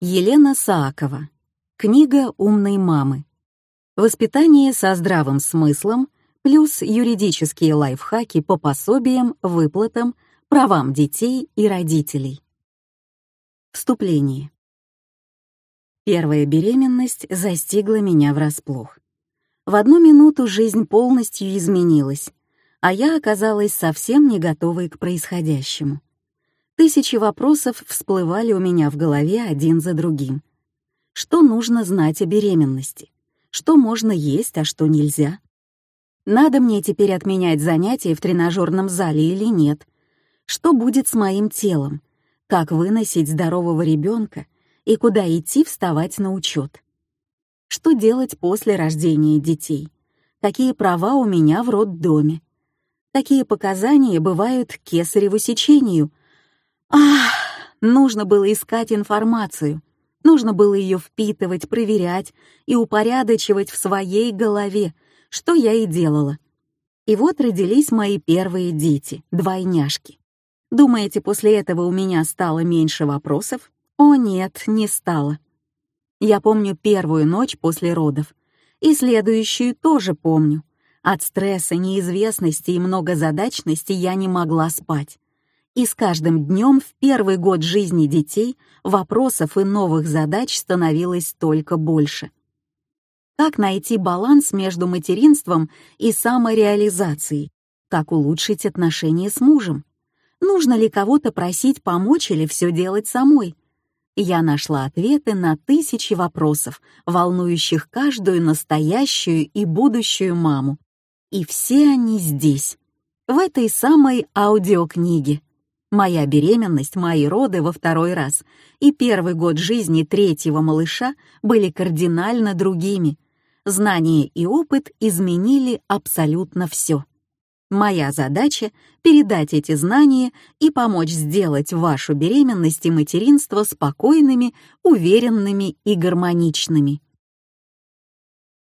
Елена Саакова. Книга умной мамы. Воспитание со здравым смыслом плюс юридические лайфхаки по пособиям, выплатам, правам детей и родителей. Вступление. Первая беременность застигла меня врасплох. В одну минуту жизнь полностью изменилась, а я оказалась совсем не готовой к происходящему. Тысячи вопросов всплывали у меня в голове один за другим. Что нужно знать о беременности? Что можно есть, а что нельзя? Надо мне теперь отменять занятия в тренажерном зале или нет? Что будет с моим телом? Как выносить здорового ребенка и куда идти вставать на учет? Что делать после рождения детей? Какие права у меня в роддоме? Какие показания бывают к кесареву сечению — Ах, нужно было искать информацию, нужно было ее впитывать, проверять и упорядочивать в своей голове, что я и делала. И вот родились мои первые дети, двойняшки. Думаете, после этого у меня стало меньше вопросов? О нет, не стало. Я помню первую ночь после родов, и следующую тоже помню. От стресса, неизвестности и многозадачности я не могла спать. И с каждым днем в первый год жизни детей вопросов и новых задач становилось только больше. Как найти баланс между материнством и самореализацией? Как улучшить отношения с мужем? Нужно ли кого-то просить помочь или все делать самой? Я нашла ответы на тысячи вопросов, волнующих каждую настоящую и будущую маму. И все они здесь, в этой самой аудиокниге. Моя беременность, мои роды во второй раз и первый год жизни третьего малыша были кардинально другими. Знания и опыт изменили абсолютно все. Моя задача — передать эти знания и помочь сделать вашу беременность и материнство спокойными, уверенными и гармоничными.